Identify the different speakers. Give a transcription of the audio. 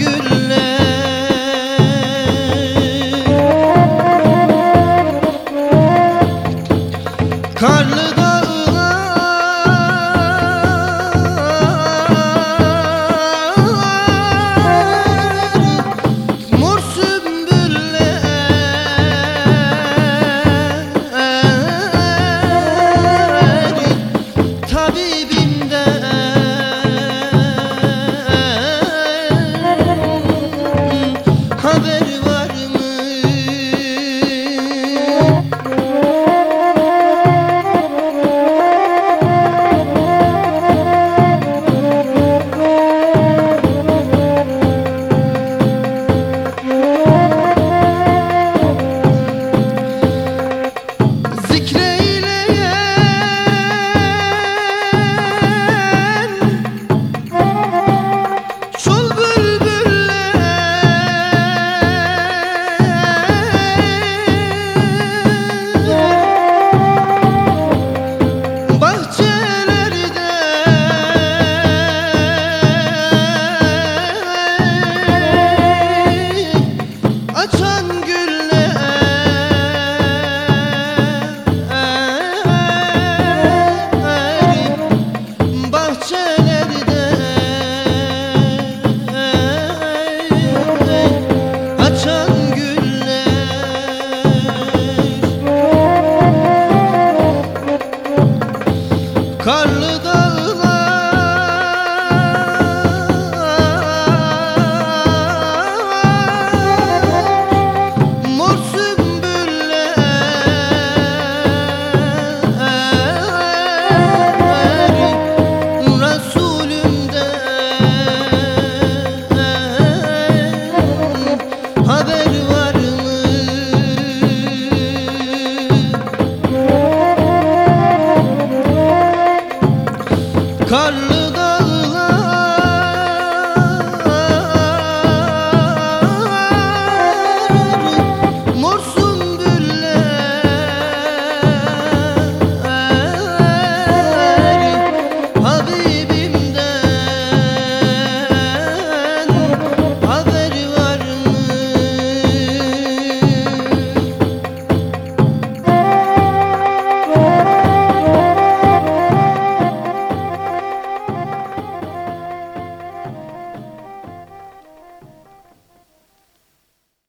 Speaker 1: gül. கழுத